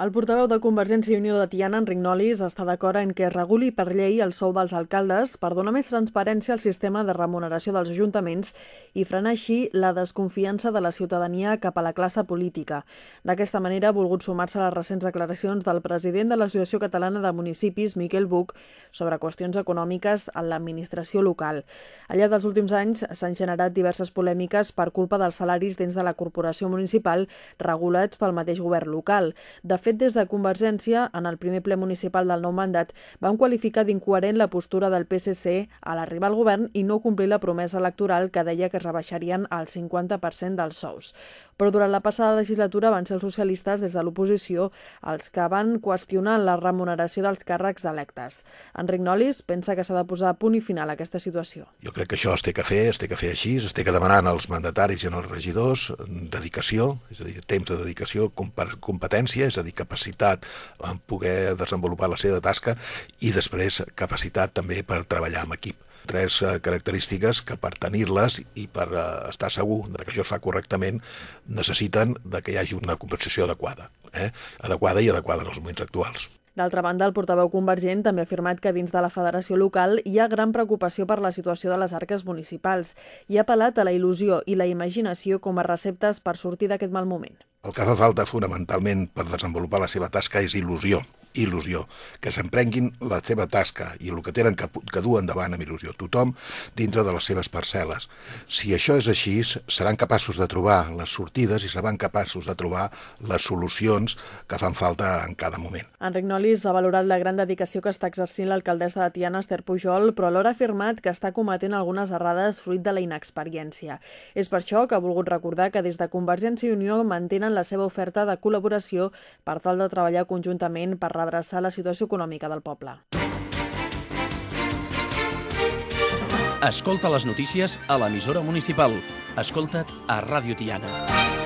El portaveu de Convergència i Unió de Tiana, Enric Nolis, està d'acord en que es reguli per llei el sou dels alcaldes per donar més transparència al sistema de remuneració dels ajuntaments i frenar així la desconfiança de la ciutadania cap a la classe política. D'aquesta manera ha volgut sumar-se a les recents declaracions del president de l'Associació Catalana de Municipis, Miquel Buch, sobre qüestions econòmiques en l'administració local. Al llarg dels últims anys s'han generat diverses polèmiques per culpa dels salaris dins de la corporació municipal regulats pel mateix govern local. De fet, des de Convergència, en el primer ple municipal del nou mandat, van qualificar d'incoherent la postura del PSC a l'arribar al govern i no complir la promesa electoral que deia que es rebaixarien el 50% dels sous. Però durant la passada legislatura van ser els socialistes des de l'oposició els que van qüestionar la remuneració dels càrrecs electes. Enric Nolis pensa que s'ha de posar punt i final a aquesta situació. Jo crec que això es té que fer, es té que fer així, es té que demanar als mandataris i als regidors dedicació, és a dir, temps de dedicació, competència, és a dir, dir, capacitat en poder desenvolupar la seva tasca i després capacitat també per treballar en equip tres eh, característiques que per tenir-les i per eh, estar segur que això es fa correctament necessiten de que hi hagi una compensació adequada, eh? adequada i adequada en els moments actuals. D'altra banda, el portaveu convergent també ha afirmat que dins de la federació local hi ha gran preocupació per la situació de les arques municipals i ha apel·lat a la il·lusió i la imaginació com a receptes per sortir d'aquest mal moment. El que fa falta fonamentalment per desenvolupar la seva tasca és il·lusió, il·lusió, que s'emprenguin la seva tasca i el que tenen que, que dur endavant amb il·lusió, tothom dintre de les seves parcel·les. Si això és així, seran capaços de trobar les sortides i seran capaços de trobar les solucions que fan falta en cada moment. Enric Nolis ha valorat la gran dedicació que està exercint l'alcaldessa de Tiana, Esther Pujol, però alhora ha afirmat que està cometent algunes errades fruit de la inexperiència. És per això que ha volgut recordar que des de Convergència i Unió mantenen la seva oferta de col·laboració per tal de treballar conjuntament per redreçar la situació econòmica del poble. Escolta les notícies a l'emissora municipal. Escolta't a Ràdio Tiana.